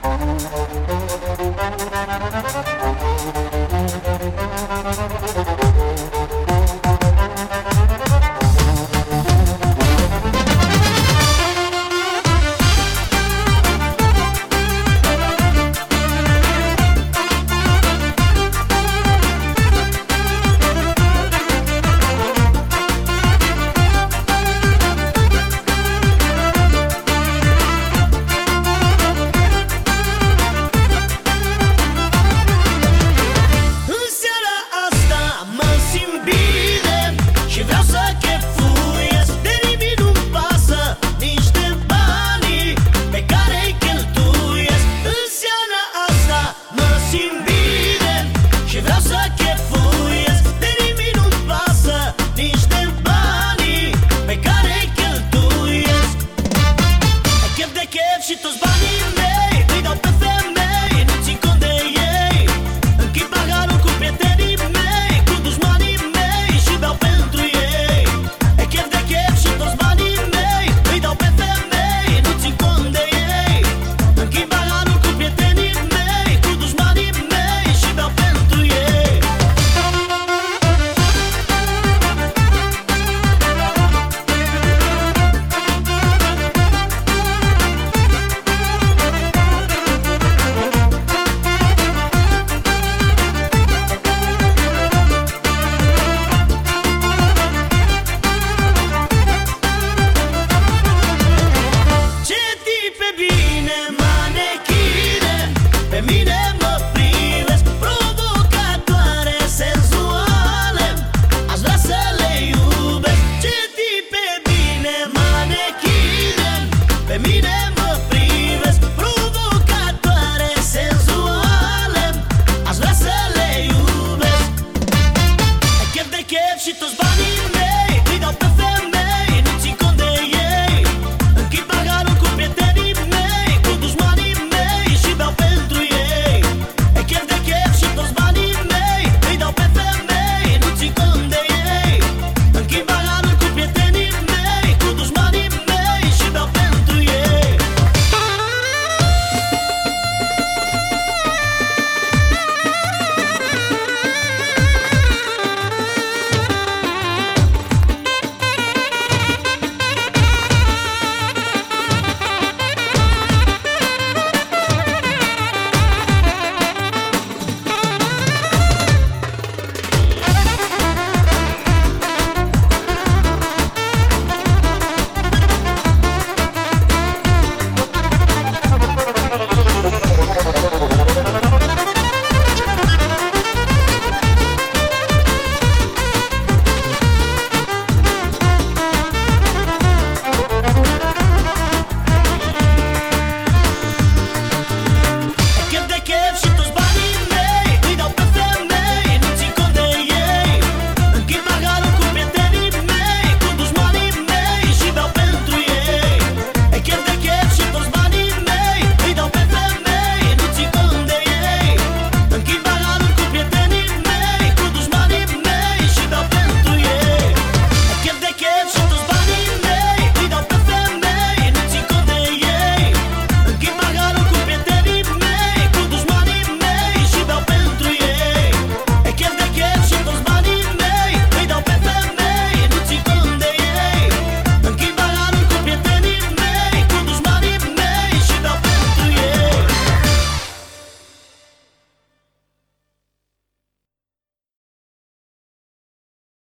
Thank you. Tipe bine manechine Pe mine